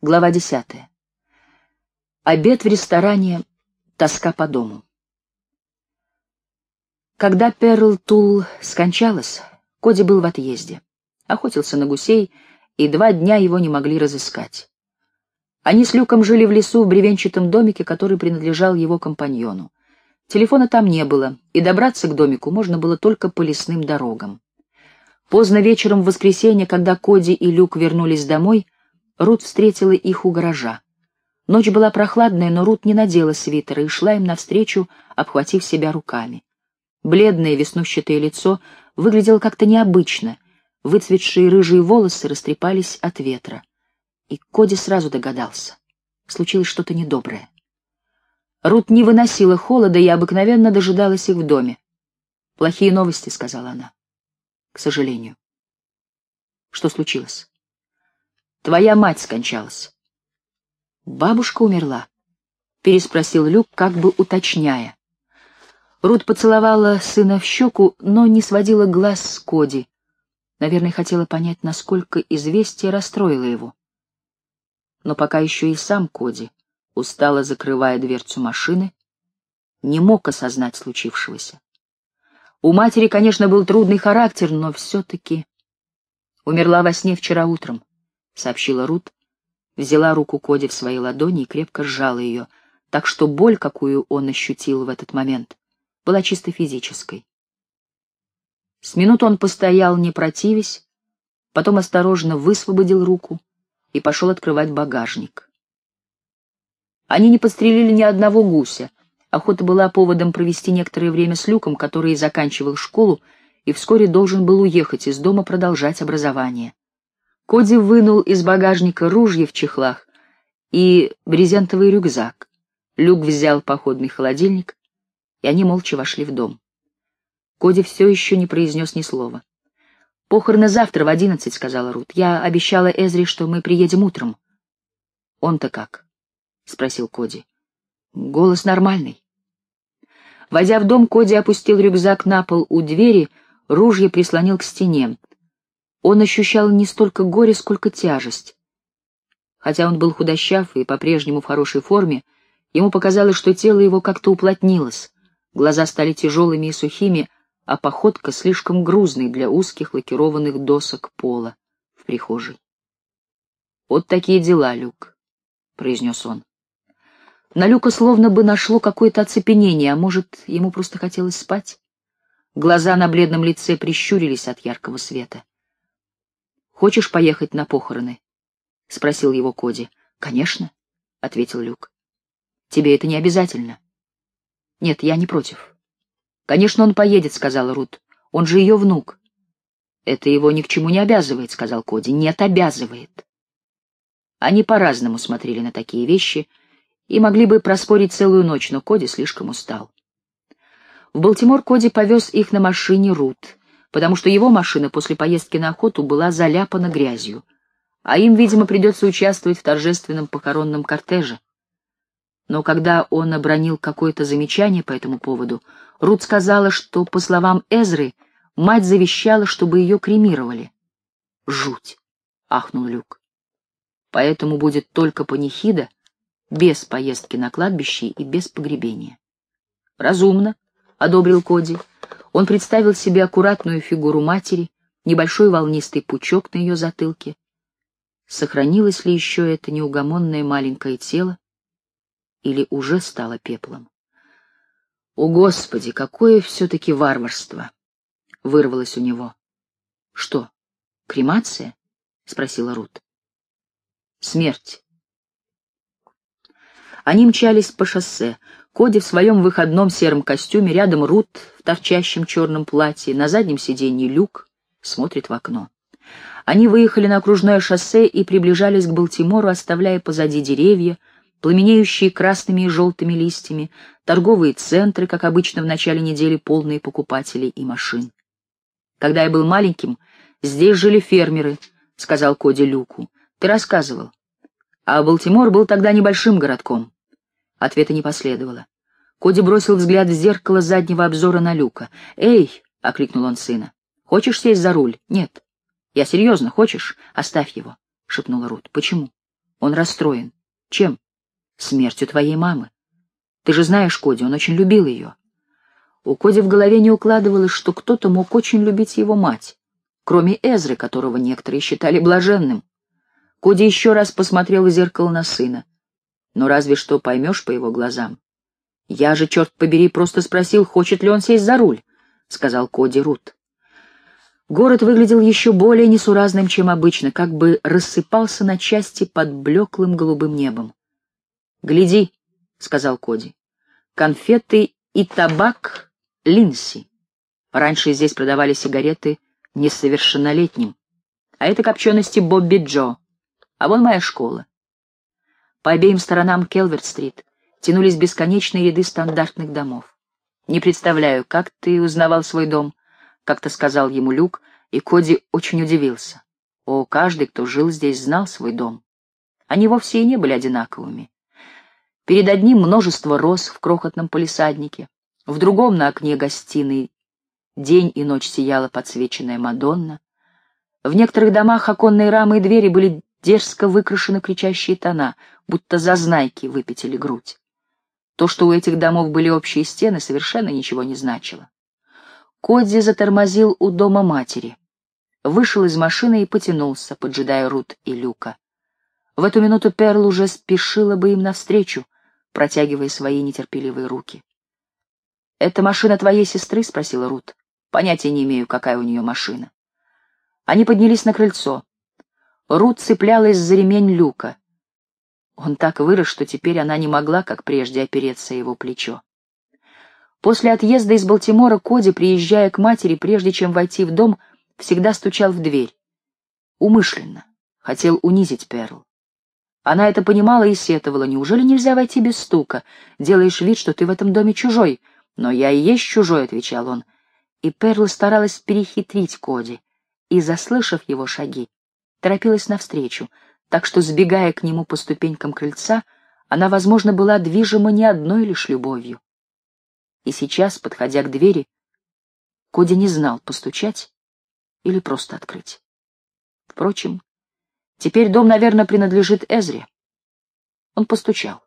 Глава десятая. Обед в ресторане, тоска по дому. Когда Перл Тул скончалась, Коди был в отъезде. Охотился на гусей, и два дня его не могли разыскать. Они с Люком жили в лесу в бревенчатом домике, который принадлежал его компаньону. Телефона там не было, и добраться к домику можно было только по лесным дорогам. Поздно вечером в воскресенье, когда Коди и Люк вернулись домой, Рут встретила их у гаража. Ночь была прохладная, но Рут не надела свитера и шла им навстречу, обхватив себя руками. Бледное веснущатое лицо выглядело как-то необычно, выцветшие рыжие волосы растрепались от ветра. И Коди сразу догадался. Случилось что-то недоброе. Рут не выносила холода и обыкновенно дожидалась их в доме. «Плохие новости», — сказала она. «К сожалению». «Что случилось?» Твоя мать скончалась. Бабушка умерла? Переспросил Люк, как бы уточняя. Рут поцеловала сына в щеку, но не сводила глаз с Коди. Наверное, хотела понять, насколько известие расстроило его. Но пока еще и сам Коди, устало закрывая дверцу машины, не мог осознать случившегося. У матери, конечно, был трудный характер, но все-таки умерла во сне вчера утром сообщила Рут, взяла руку Коди в свои ладони и крепко сжала ее, так что боль, какую он ощутил в этот момент, была чисто физической. С минуту он постоял, не противясь, потом осторожно высвободил руку и пошел открывать багажник. Они не подстрелили ни одного гуся. Охота была поводом провести некоторое время с Люком, который заканчивал школу и вскоре должен был уехать из дома продолжать образование. Коди вынул из багажника ружье в чехлах и брезентовый рюкзак. Люк взял походный холодильник, и они молча вошли в дом. Коди все еще не произнес ни слова. «Похороны завтра в одиннадцать», — сказала Рут. «Я обещала Эзри, что мы приедем утром». «Он-то как?» — спросил Коди. «Голос нормальный». Войдя в дом, Коди опустил рюкзак на пол у двери, ружье прислонил к стене. Он ощущал не столько горе, сколько тяжесть. Хотя он был худощав и по-прежнему в хорошей форме, ему показалось, что тело его как-то уплотнилось, глаза стали тяжелыми и сухими, а походка слишком грузной для узких лакированных досок пола в прихожей. «Вот такие дела, Люк», — произнес он. На Люка словно бы нашло какое-то оцепенение, а может, ему просто хотелось спать? Глаза на бледном лице прищурились от яркого света. Хочешь поехать на похороны? — спросил его Коди. — Конечно, — ответил Люк. — Тебе это не обязательно. — Нет, я не против. — Конечно, он поедет, — сказала Рут. — Он же ее внук. — Это его ни к чему не обязывает, — сказал Коди. — Нет, обязывает. Они по-разному смотрели на такие вещи и могли бы проспорить целую ночь, но Коди слишком устал. В Балтимор Коди повез их на машине Рут потому что его машина после поездки на охоту была заляпана грязью, а им, видимо, придется участвовать в торжественном похоронном кортеже. Но когда он обронил какое-то замечание по этому поводу, Рут сказала, что, по словам Эзры, мать завещала, чтобы ее кремировали. «Жуть!» — ахнул Люк. «Поэтому будет только панихида, без поездки на кладбище и без погребения». «Разумно», — одобрил Коди. Он представил себе аккуратную фигуру матери, небольшой волнистый пучок на ее затылке. Сохранилось ли еще это неугомонное маленькое тело или уже стало пеплом? «О, Господи, какое все-таки варварство!» — вырвалось у него. «Что, кремация?» — спросила Рут. «Смерть». Они мчались по шоссе. Коди в своем выходном сером костюме, рядом Рут в торчащем черном платье, на заднем сиденье Люк смотрит в окно. Они выехали на окружное шоссе и приближались к Балтимору, оставляя позади деревья, пламенеющие красными и желтыми листьями, торговые центры, как обычно в начале недели, полные покупателей и машин. «Когда я был маленьким, здесь жили фермеры», — сказал Коди Люку. «Ты рассказывал. А Балтимор был тогда небольшим городком. Ответа не последовало. Коди бросил взгляд в зеркало заднего обзора на Люка. «Эй!» — окликнул он сына. «Хочешь сесть за руль?» «Нет». «Я серьезно, хочешь? Оставь его», — шепнула Рут. «Почему?» Он расстроен. Чем? Смертью твоей мамы. Ты же знаешь Коди, он очень любил ее. У Коди в голове не укладывалось, что кто-то мог очень любить его мать, кроме Эзры, которого некоторые считали блаженным. Коди еще раз посмотрел в зеркало на сына. Но разве что поймешь по его глазам. Я же, черт побери, просто спросил, хочет ли он сесть за руль, — сказал Коди Рут. Город выглядел еще более несуразным, чем обычно, как бы рассыпался на части под блеклым голубым небом. «Гляди», — сказал Коди, — «конфеты и табак Линси. Раньше здесь продавали сигареты несовершеннолетним. А это копчености Бобби Джо. А вон моя школа». По обеим сторонам Келверт-стрит тянулись бесконечные ряды стандартных домов. «Не представляю, как ты узнавал свой дом?» как-то сказал ему Люк, и Коди очень удивился. О, каждый, кто жил здесь, знал свой дом. Они вовсе и не были одинаковыми. Перед одним множество роз в крохотном полисаднике, в другом на окне гостиной день и ночь сияла подсвеченная Мадонна. В некоторых домах оконные рамы и двери были дерзко выкрашены кричащие тона, будто зазнайки выпятили грудь. То, что у этих домов были общие стены, совершенно ничего не значило. Кодзи затормозил у дома матери. Вышел из машины и потянулся, поджидая Рут и Люка. В эту минуту Перл уже спешила бы им навстречу, протягивая свои нетерпеливые руки. «Это машина твоей сестры?» — спросила Рут. «Понятия не имею, какая у нее машина». Они поднялись на крыльцо. Рут цеплялась за ремень Люка. Он так вырос, что теперь она не могла, как прежде, опереться его плечо. После отъезда из Балтимора Коди, приезжая к матери, прежде чем войти в дом, всегда стучал в дверь. Умышленно. Хотел унизить Перл. Она это понимала и сетовала. Неужели нельзя войти без стука? Делаешь вид, что ты в этом доме чужой. Но я и есть чужой, — отвечал он. И Перл старалась перехитрить Коди. И, заслышав его шаги, торопилась навстречу, так что, сбегая к нему по ступенькам крыльца, она, возможно, была движима не одной лишь любовью. И сейчас, подходя к двери, Коди не знал, постучать или просто открыть. Впрочем, теперь дом, наверное, принадлежит Эзре. Он постучал.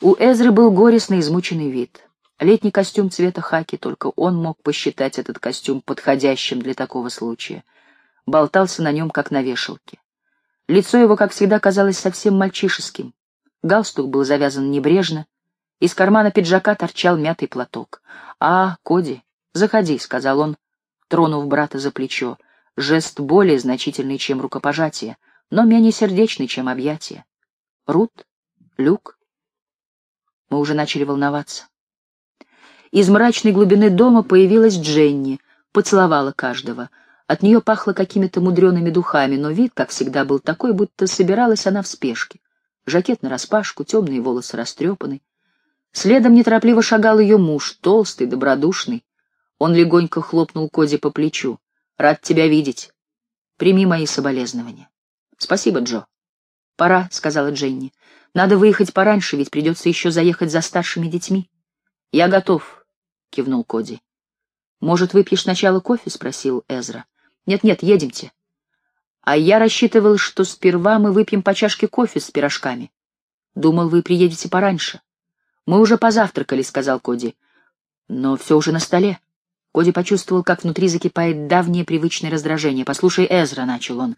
У Эзры был горестный, измученный вид. Летний костюм цвета хаки, только он мог посчитать этот костюм подходящим для такого случая. Болтался на нем, как на вешалке. Лицо его, как всегда, казалось совсем мальчишеским. Галстук был завязан небрежно, из кармана пиджака торчал мятый платок. «А, Коди, заходи», — сказал он, тронув брата за плечо. Жест более значительный, чем рукопожатие, но менее сердечный, чем объятие. «Рут? Люк?» Мы уже начали волноваться. Из мрачной глубины дома появилась Дженни, поцеловала каждого. От нее пахло какими-то мудреными духами, но вид, как всегда, был такой, будто собиралась она в спешке. Жакет нараспашку, темные волосы растрепаны. Следом неторопливо шагал ее муж, толстый, добродушный. Он легонько хлопнул Коди по плечу. «Рад тебя видеть. Прими мои соболезнования». «Спасибо, Джо». «Пора», — сказала Дженни. «Надо выехать пораньше, ведь придется еще заехать за старшими детьми». «Я готов», — кивнул Коди. «Может, выпьешь сначала кофе?» — спросил Эзра. «Нет-нет, едемте». «А я рассчитывал, что сперва мы выпьем по чашке кофе с пирожками. Думал, вы приедете пораньше». «Мы уже позавтракали», — сказал Коди. «Но все уже на столе». Коди почувствовал, как внутри закипает давнее привычное раздражение. «Послушай, Эзра», — начал он.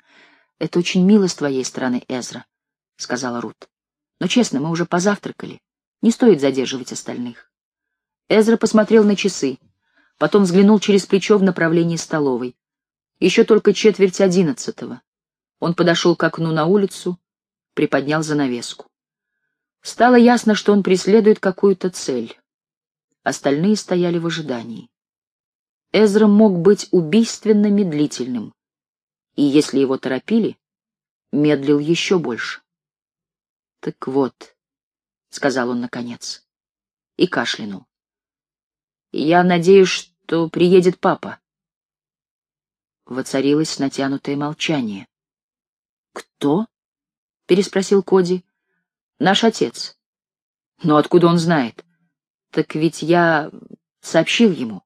«Это очень мило с твоей стороны, Эзра», — сказала Рут. «Но честно, мы уже позавтракали. Не стоит задерживать остальных». Эзра посмотрел на часы, потом взглянул через плечо в направлении столовой. Еще только четверть одиннадцатого. Он подошел к окну на улицу, приподнял занавеску. Стало ясно, что он преследует какую-то цель. Остальные стояли в ожидании. Эзра мог быть убийственно медлительным, и если его торопили, медлил еще больше. «Так вот», — сказал он наконец, и кашлянул. «Я надеюсь, что приедет папа». Воцарилось натянутое молчание. «Кто?» — переспросил Коди. Наш отец. Но откуда он знает? Так ведь я сообщил ему.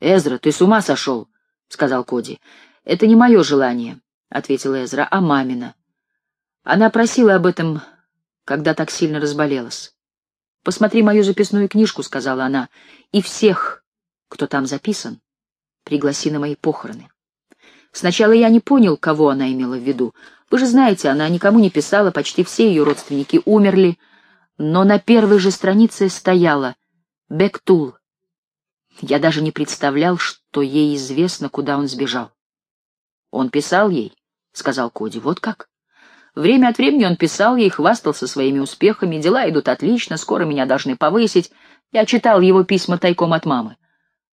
Эзра, ты с ума сошел, сказал Коди. Это не мое желание, ответил Эзра, а мамина. Она просила об этом, когда так сильно разболелась. «Посмотри мою записную книжку», — сказала она, — «и всех, кто там записан, пригласи на мои похороны». Сначала я не понял, кого она имела в виду. Вы же знаете, она никому не писала, почти все ее родственники умерли, но на первой же странице стояла «Бектул». Я даже не представлял, что ей известно, куда он сбежал. «Он писал ей», — сказал Коди, — «вот как». Время от времени он писал ей, хвастался своими успехами, дела идут отлично, скоро меня должны повысить. Я читал его письма тайком от мамы.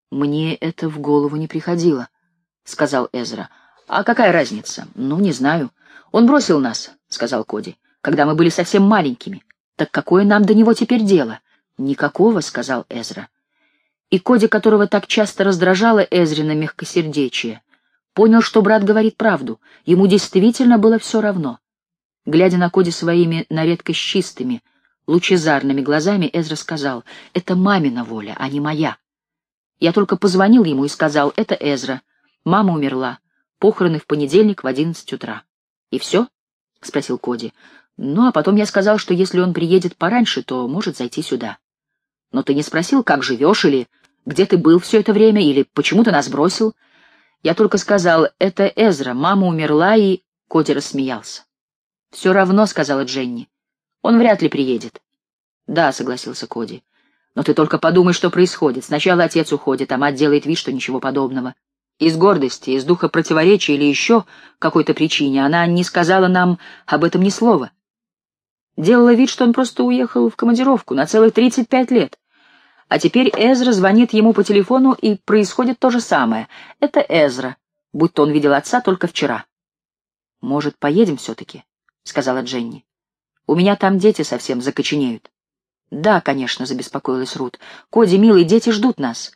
Мне это в голову не приходило. — сказал Эзра. «А какая разница? Ну, не знаю. Он бросил нас», — сказал Коди, — «когда мы были совсем маленькими. Так какое нам до него теперь дело?» «Никакого», — сказал Эзра. И Коди, которого так часто раздражало Эзрина мягкосердечие, понял, что брат говорит правду. Ему действительно было все равно. Глядя на Коди своими на редкость чистыми, лучезарными глазами, Эзра сказал, «Это мамина воля, а не моя». Я только позвонил ему и сказал, «Это Эзра». Мама умерла. Похороны в понедельник в одиннадцать утра. И все? — спросил Коди. Ну, а потом я сказал, что если он приедет пораньше, то может зайти сюда. Но ты не спросил, как живешь, или где ты был все это время, или почему ты нас бросил? Я только сказал, это Эзра, мама умерла, и... Коди рассмеялся. «Все равно», — сказала Дженни. «Он вряд ли приедет». «Да», — согласился Коди. «Но ты только подумай, что происходит. Сначала отец уходит, а мать делает вид, что ничего подобного. Из гордости, из духа противоречия или еще какой-то причине она не сказала нам об этом ни слова. Делала вид, что он просто уехал в командировку на целых 35 лет. А теперь Эзра звонит ему по телефону, и происходит то же самое. Это Эзра, будто он видел отца только вчера. «Может, поедем все-таки?» — сказала Дженни. «У меня там дети совсем закоченеют». «Да, конечно», — забеспокоилась Рут. «Коди, милый, дети ждут нас.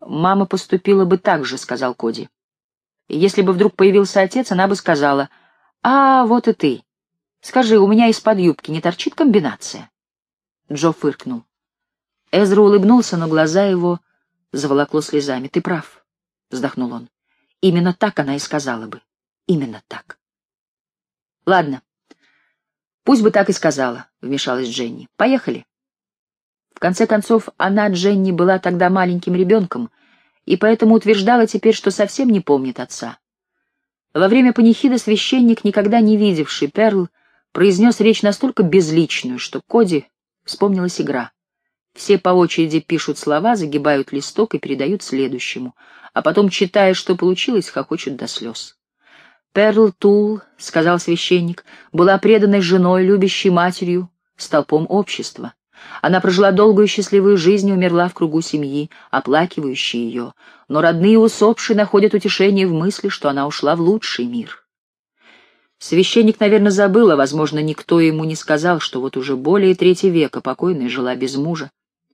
«Мама поступила бы так же», — сказал Коди. «Если бы вдруг появился отец, она бы сказала, «А, вот и ты. Скажи, у меня из-под юбки не торчит комбинация?» Джо фыркнул. Эзра улыбнулся, но глаза его заволокло слезами. «Ты прав», — вздохнул он. «Именно так она и сказала бы. Именно так». «Ладно. Пусть бы так и сказала», — вмешалась Дженни. «Поехали». В конце концов, она, Дженни, была тогда маленьким ребенком, и поэтому утверждала теперь, что совсем не помнит отца. Во время панихида священник, никогда не видевший Перл, произнес речь настолько безличную, что Коди вспомнилась игра. Все по очереди пишут слова, загибают листок и передают следующему, а потом, читая, что получилось, хохочут до слез. Перл Тул, — сказал священник, — была преданной женой, любящей матерью, столпом общества. Она прожила долгую счастливую жизнь и умерла в кругу семьи, оплакивающей ее, но родные усопшие находят утешение в мысли, что она ушла в лучший мир. Священник, наверное, забыл, а, возможно, никто ему не сказал, что вот уже более трети века покойная жила без мужа,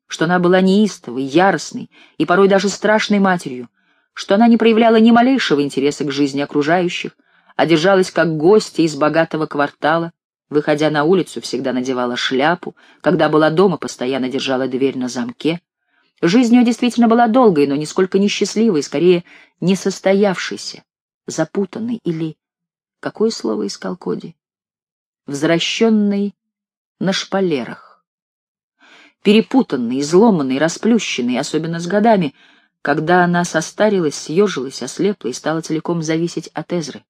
что она была неистовой, яростной и порой даже страшной матерью, что она не проявляла ни малейшего интереса к жизни окружающих, а держалась как гостья из богатого квартала, Выходя на улицу, всегда надевала шляпу, когда была дома, постоянно держала дверь на замке. Жизнь ее действительно была долгой, но нисколько не счастливой, скорее несостоявшейся, запутанной или... Какое слово искал Коди? Возвращенной на шпалерах. Перепутанной, изломанной, расплющенной, особенно с годами, когда она состарилась, съежилась, ослепла и стала целиком зависеть от Эзры.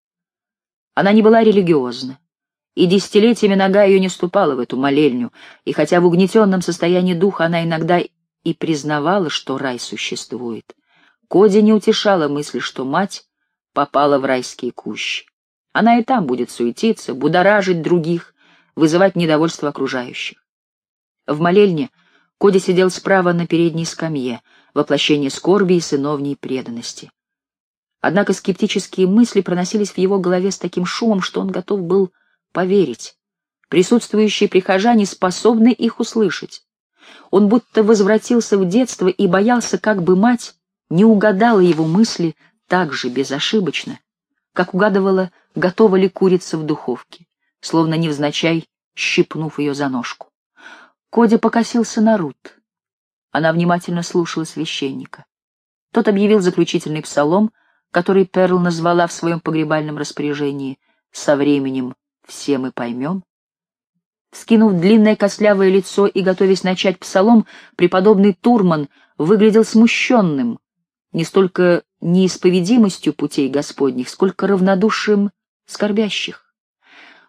Она не была религиозна, и десятилетиями нога ее не ступала в эту молельню, и хотя в угнетенном состоянии духа она иногда и признавала, что рай существует, Коди не утешала мысль, что мать попала в райские кущи. Она и там будет суетиться, будоражить других, вызывать недовольство окружающих. В молельне Коди сидел справа на передней скамье, воплощение скорби и сыновней преданности. Однако скептические мысли проносились в его голове с таким шумом, что он готов был поверить. Присутствующие прихожане способны их услышать. Он будто возвратился в детство и боялся, как бы мать не угадала его мысли так же безошибочно, как угадывала, готова ли курица в духовке, словно невзначай щипнув ее за ножку. Кодя покосился на Рут. Она внимательно слушала священника. Тот объявил заключительный псалом, который Перл назвала в своем погребальном распоряжении со временем все мы поймем. Скинув длинное костлявое лицо и готовясь начать псалом, преподобный Турман выглядел смущенным, не столько неисповедимостью путей Господних, сколько равнодушием скорбящих.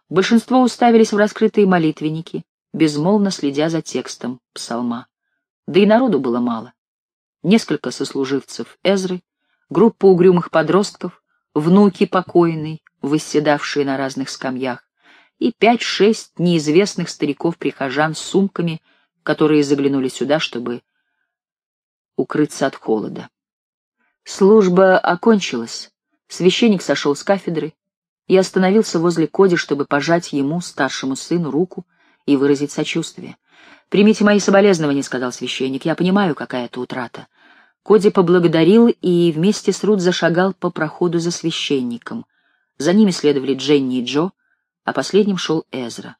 Большинство уставились в раскрытые молитвенники, безмолвно следя за текстом псалма. Да и народу было мало. Несколько сослуживцев Эзры, группа угрюмых подростков, внуки покойной, восседавшие на разных скамьях, и пять-шесть неизвестных стариков-прихожан с сумками, которые заглянули сюда, чтобы укрыться от холода. Служба окончилась. Священник сошел с кафедры и остановился возле Коди, чтобы пожать ему, старшему сыну, руку и выразить сочувствие. «Примите мои соболезнования», — сказал священник. «Я понимаю, какая это утрата». Коди поблагодарил и вместе с Рут зашагал по проходу за священником. За ними следовали Дженни и Джо, а последним шел Эзра.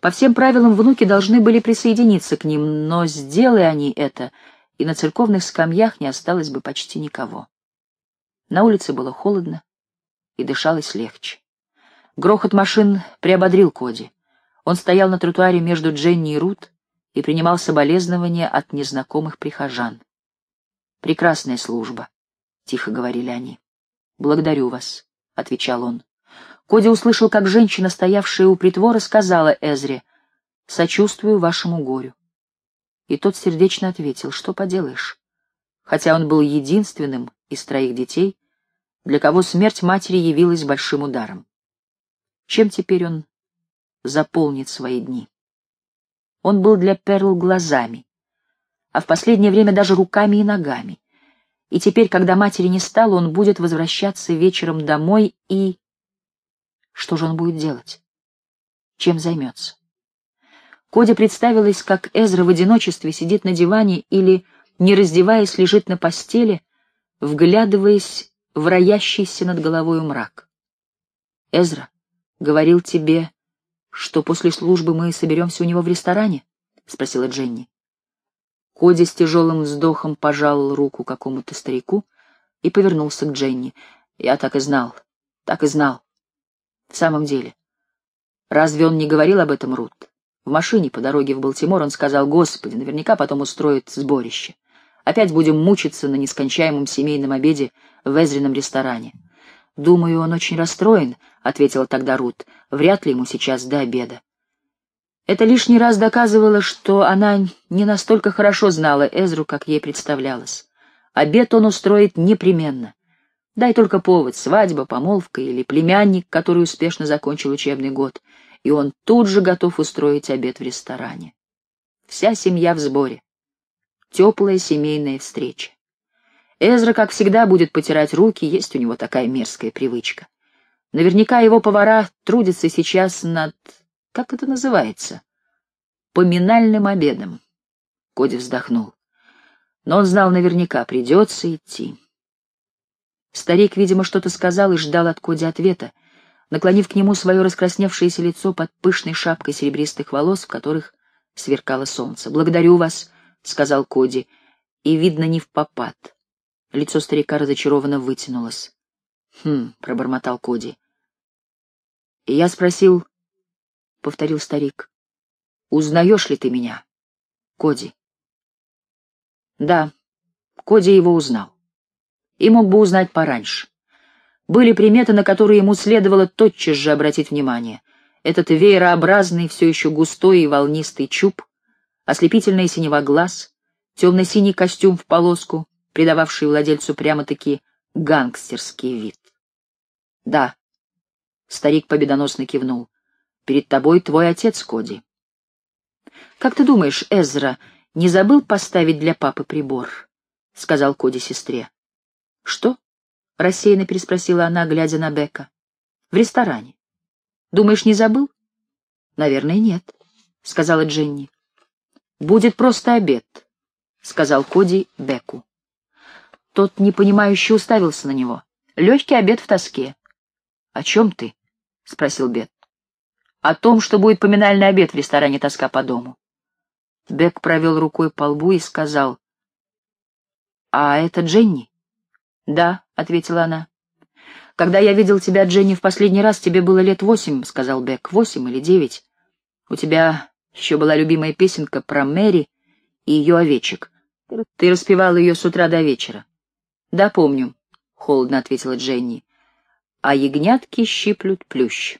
По всем правилам внуки должны были присоединиться к ним, но сделай они это, и на церковных скамьях не осталось бы почти никого. На улице было холодно, и дышалось легче. Грохот машин приободрил Коди. Он стоял на тротуаре между Дженни и Рут и принимал соболезнования от незнакомых прихожан. «Прекрасная служба», — тихо говорили они. «Благодарю вас», — отвечал он. Коди услышал, как женщина, стоявшая у притвора, сказала Эзре, «Сочувствую вашему горю». И тот сердечно ответил, «Что поделаешь?» Хотя он был единственным из троих детей, для кого смерть матери явилась большим ударом. Чем теперь он заполнит свои дни? Он был для Перл глазами, а в последнее время даже руками и ногами. И теперь, когда матери не стало, он будет возвращаться вечером домой и... Что же он будет делать? Чем займется? Коде представилось, как Эзра в одиночестве сидит на диване или, не раздеваясь, лежит на постели, вглядываясь в роящийся над головой мрак. «Эзра говорил тебе, что после службы мы соберемся у него в ресторане?» — спросила Дженни. Коди с тяжелым вздохом пожал руку какому-то старику и повернулся к Дженни. «Я так и знал, так и знал. В самом деле, разве он не говорил об этом, Рут? В машине по дороге в Балтимор он сказал, «Господи, наверняка потом устроит сборище. Опять будем мучиться на нескончаемом семейном обеде в Эзрином ресторане». «Думаю, он очень расстроен», — ответила тогда Рут. «Вряд ли ему сейчас до обеда». Это лишний раз доказывало, что она не настолько хорошо знала Эзру, как ей представлялось. Обед он устроит непременно. Дай только повод — свадьба, помолвка или племянник, который успешно закончил учебный год, и он тут же готов устроить обед в ресторане. Вся семья в сборе. Теплая семейная встреча. Эзра, как всегда, будет потирать руки, есть у него такая мерзкая привычка. Наверняка его повара трудятся сейчас над... как это называется? Поминальным обедом. Коди вздохнул. Но он знал наверняка, придется идти. Старик, видимо, что-то сказал и ждал от Коди ответа, наклонив к нему свое раскрасневшееся лицо под пышной шапкой серебристых волос, в которых сверкало солнце. «Благодарю вас», — сказал Коди, и, видно, не в попад. Лицо старика разочарованно вытянулось. «Хм», — пробормотал Коди. «И я спросил», — повторил старик, — «узнаешь ли ты меня, Коди?» Да, Коди его узнал и мог бы узнать пораньше. Были приметы, на которые ему следовало тотчас же обратить внимание. Этот веерообразный, все еще густой и волнистый чуб, ослепительная синева глаз, темно-синий костюм в полоску, придававший владельцу прямо-таки гангстерский вид. «Да», — старик победоносно кивнул, — «перед тобой твой отец, Коди». «Как ты думаешь, Эзра не забыл поставить для папы прибор?» — сказал Коди сестре. «Что?» — рассеянно переспросила она, глядя на Бека. «В ресторане. Думаешь, не забыл?» «Наверное, нет», — сказала Дженни. «Будет просто обед», — сказал Коди Беку. Тот непонимающе уставился на него. Легкий обед в тоске. «О чем ты?» — спросил Бет. «О том, что будет поминальный обед в ресторане «Тоска по дому». Бек провел рукой по лбу и сказал. «А это Дженни?» «Да», — ответила она. «Когда я видел тебя, Дженни, в последний раз, тебе было лет восемь», — сказал Бек. «Восемь или девять. У тебя еще была любимая песенка про Мэри и ее овечек. Ты распевала ее с утра до вечера». «Да, помню», — холодно ответила Дженни. «А ягнятки щиплют плющ».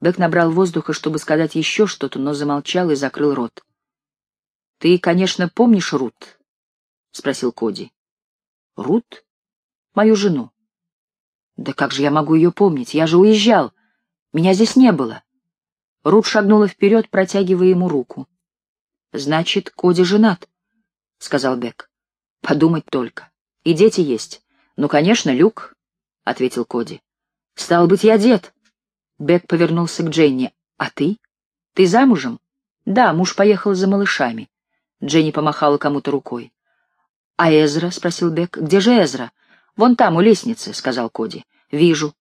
Бек набрал воздуха, чтобы сказать еще что-то, но замолчал и закрыл рот. «Ты, конечно, помнишь Рут?» — спросил Коди. «Рут? Мою жену?» «Да как же я могу ее помнить? Я же уезжал. Меня здесь не было». Рут шагнула вперед, протягивая ему руку. «Значит, Коди женат», — сказал Бек. «Подумать только. И дети есть. Ну, конечно, Люк», — ответил Коди. «Стал быть, я дед». Бек повернулся к Дженни. «А ты? Ты замужем?» «Да, муж поехал за малышами». Дженни помахала кому-то рукой. «А Эзра?» — спросил Бек. «Где же Эзра?» «Вон там, у лестницы», — сказал Коди. «Вижу».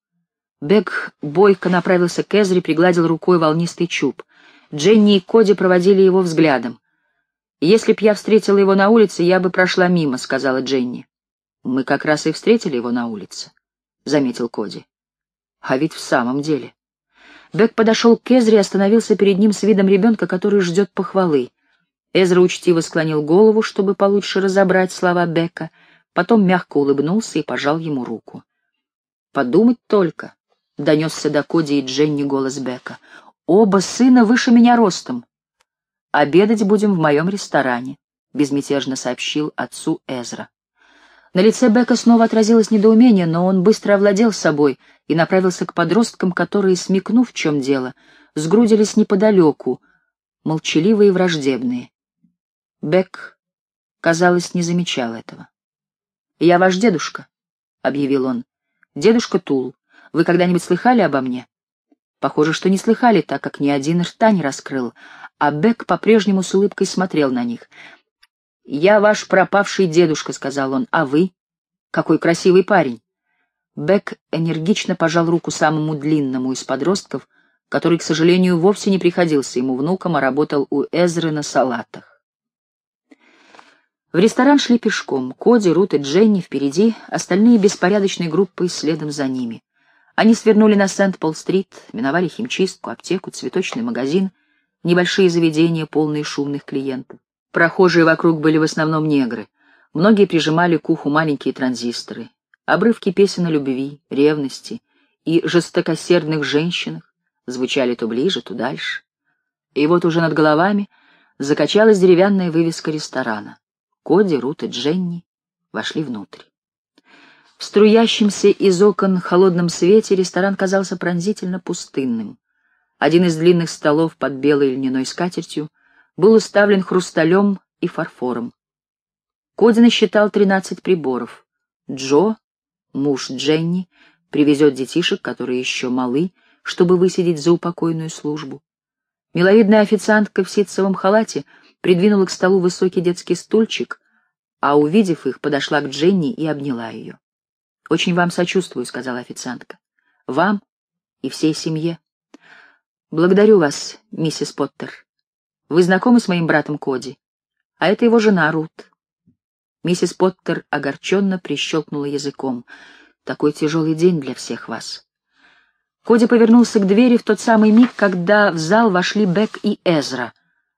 Бек бойко направился к Эзре, пригладил рукой волнистый чуб. Дженни и Коди проводили его взглядом. «Если б я встретила его на улице, я бы прошла мимо», — сказала Дженни. «Мы как раз и встретили его на улице», — заметил Коди. «А ведь в самом деле». Бек подошел к Эзре и остановился перед ним с видом ребенка, который ждет похвалы. Эзра учтиво склонил голову, чтобы получше разобрать слова Бека, потом мягко улыбнулся и пожал ему руку. «Подумать только!» — донесся до Коди и Дженни голос Бека. «Оба сына выше меня ростом. Обедать будем в моем ресторане», — безмятежно сообщил отцу Эзра. На лице Бека снова отразилось недоумение, но он быстро овладел собой и направился к подросткам, которые, смекнув, в чем дело, сгрудились неподалеку, молчаливые и враждебные. Бек, казалось, не замечал этого. «Я ваш дедушка», — объявил он. «Дедушка Тул, вы когда-нибудь слыхали обо мне?» Похоже, что не слыхали, так как ни один рта не раскрыл, а Бек по-прежнему с улыбкой смотрел на них. «Я ваш пропавший дедушка», — сказал он, — «а вы? Какой красивый парень!» Бек энергично пожал руку самому длинному из подростков, который, к сожалению, вовсе не приходился ему внуком, а работал у Эзры на салатах. В ресторан шли пешком. Коди, Рут и Дженни впереди, остальные беспорядочной группой следом за ними. Они свернули на Сент-Пол-стрит, миновали химчистку, аптеку, цветочный магазин, небольшие заведения, полные шумных клиентов. Прохожие вокруг были в основном негры. Многие прижимали к уху маленькие транзисторы. Обрывки песен о любви, ревности и жестокосердных женщинах звучали то ближе, то дальше. И вот уже над головами закачалась деревянная вывеска ресторана. Коди, Рут и Дженни вошли внутрь. В струящемся из окон холодном свете ресторан казался пронзительно пустынным. Один из длинных столов под белой льняной скатертью был уставлен хрусталем и фарфором. Коди насчитал тринадцать приборов. Джо, муж Дженни, привезет детишек, которые еще малы, чтобы высидеть за упокойную службу. Миловидная официантка в ситцевом халате — придвинула к столу высокий детский стульчик, а, увидев их, подошла к Дженни и обняла ее. «Очень вам сочувствую», — сказала официантка. «Вам и всей семье». «Благодарю вас, миссис Поттер. Вы знакомы с моим братом Коди? А это его жена Рут». Миссис Поттер огорченно прищелкнула языком. «Такой тяжелый день для всех вас». Коди повернулся к двери в тот самый миг, когда в зал вошли Бек и Эзра —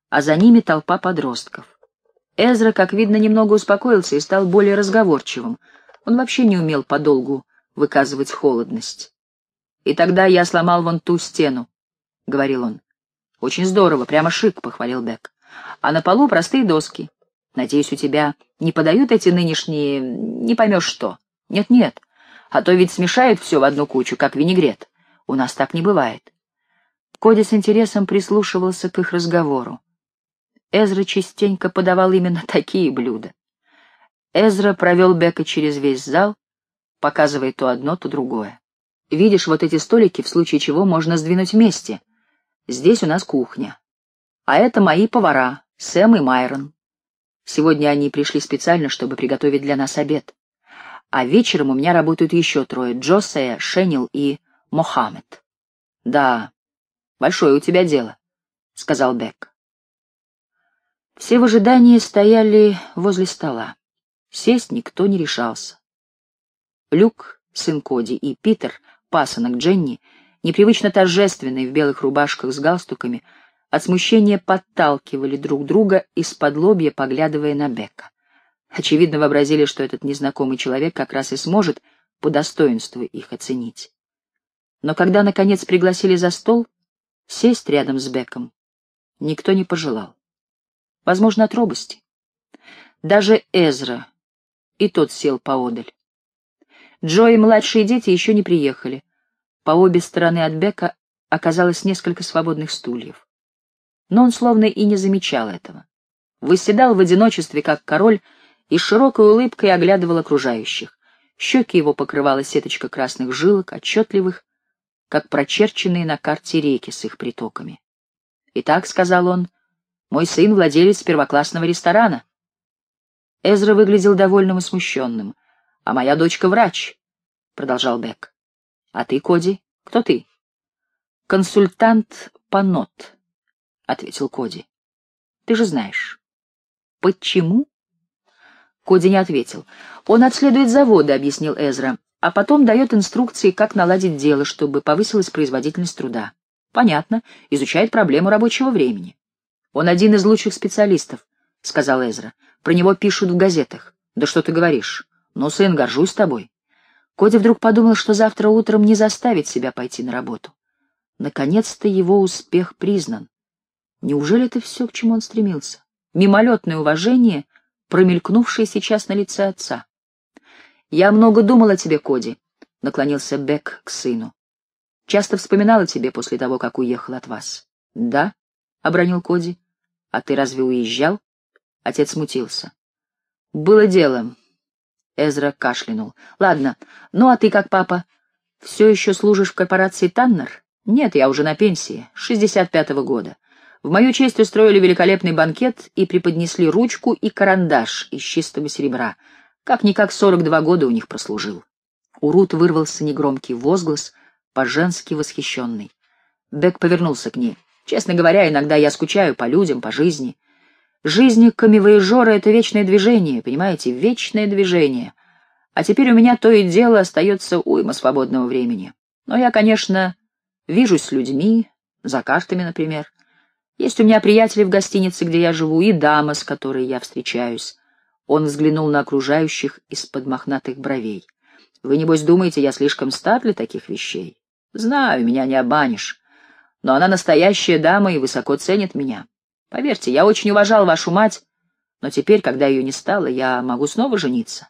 а за ними толпа подростков. Эзра, как видно, немного успокоился и стал более разговорчивым. Он вообще не умел подолгу выказывать холодность. «И тогда я сломал вон ту стену», — говорил он. «Очень здорово, прямо шик», — похвалил Бек. «А на полу простые доски. Надеюсь, у тебя не подают эти нынешние... не поймешь что. Нет-нет, а то ведь смешают все в одну кучу, как винегрет. У нас так не бывает». Коди с интересом прислушивался к их разговору. Эзра частенько подавал именно такие блюда. Эзра провел Бека через весь зал, показывая то одно, то другое. Видишь, вот эти столики, в случае чего можно сдвинуть вместе. Здесь у нас кухня. А это мои повара, Сэм и Майрон. Сегодня они пришли специально, чтобы приготовить для нас обед. А вечером у меня работают еще трое — Джосея, Шенил и Мохаммед. — Да, большое у тебя дело, — сказал Бек. Все в ожидании стояли возле стола. Сесть никто не решался. Люк сын Коди, и Питер, пасынок Дженни, непривычно торжественные в белых рубашках с галстуками, от смущения подталкивали друг друга из-под лобья, поглядывая на Бека. Очевидно, вообразили, что этот незнакомый человек как раз и сможет по достоинству их оценить. Но когда, наконец, пригласили за стол, сесть рядом с Беком, никто не пожелал. Возможно, от робости. Даже Эзра, и тот сел поодаль. Джо и младшие дети еще не приехали. По обе стороны от Бека оказалось несколько свободных стульев. Но он словно и не замечал этого. Выседал в одиночестве, как король, и широкой улыбкой оглядывал окружающих. Щеки его покрывала сеточка красных жилок, отчетливых, как прочерченные на карте реки с их притоками. «Итак», — сказал он, — «мой сын владелец первоклассного ресторана». Эзра выглядел довольным и смущенным. «А моя дочка врач», — продолжал Бек. «А ты, Коди, кто ты?» «Консультант Панот», — ответил Коди. «Ты же знаешь». «Почему?» Коди не ответил. «Он отследует заводы», — объяснил Эзра, «а потом дает инструкции, как наладить дело, чтобы повысилась производительность труда». «Понятно. Изучает проблему рабочего времени». «Он один из лучших специалистов», — сказал Эзра. «Про него пишут в газетах». «Да что ты говоришь? Ну, сын, горжусь тобой». Коди вдруг подумал, что завтра утром не заставит себя пойти на работу. Наконец-то его успех признан. Неужели это все, к чему он стремился? Мимолетное уважение, промелькнувшее сейчас на лице отца. «Я много думал о тебе, Коди», — наклонился Бек к сыну. «Часто вспоминал о тебе после того, как уехал от вас». «Да?» — обронил Коди. «А ты разве уезжал?» Отец смутился. «Было дело». Эзра кашлянул. «Ладно, ну а ты как папа? Все еще служишь в корпорации Таннер?» «Нет, я уже на пенсии, шестьдесят пятого года. В мою честь устроили великолепный банкет и преподнесли ручку и карандаш из чистого серебра. Как-никак сорок два года у них прослужил». У Рут вырвался негромкий возглас, по-женски восхищенный. Бек повернулся к ней. «Честно говоря, иногда я скучаю по людям, по жизни». Жизнь камевоежора — это вечное движение, понимаете, вечное движение. А теперь у меня то и дело остается уйма свободного времени. Но я, конечно, вижусь с людьми, за картами, например. Есть у меня приятели в гостинице, где я живу, и дама, с которой я встречаюсь. Он взглянул на окружающих из-под мохнатых бровей. Вы, небось, думаете, я слишком стар для таких вещей? Знаю, меня не обманешь. Но она настоящая дама и высоко ценит меня. Поверьте, я очень уважал вашу мать, но теперь, когда ее не стало, я могу снова жениться.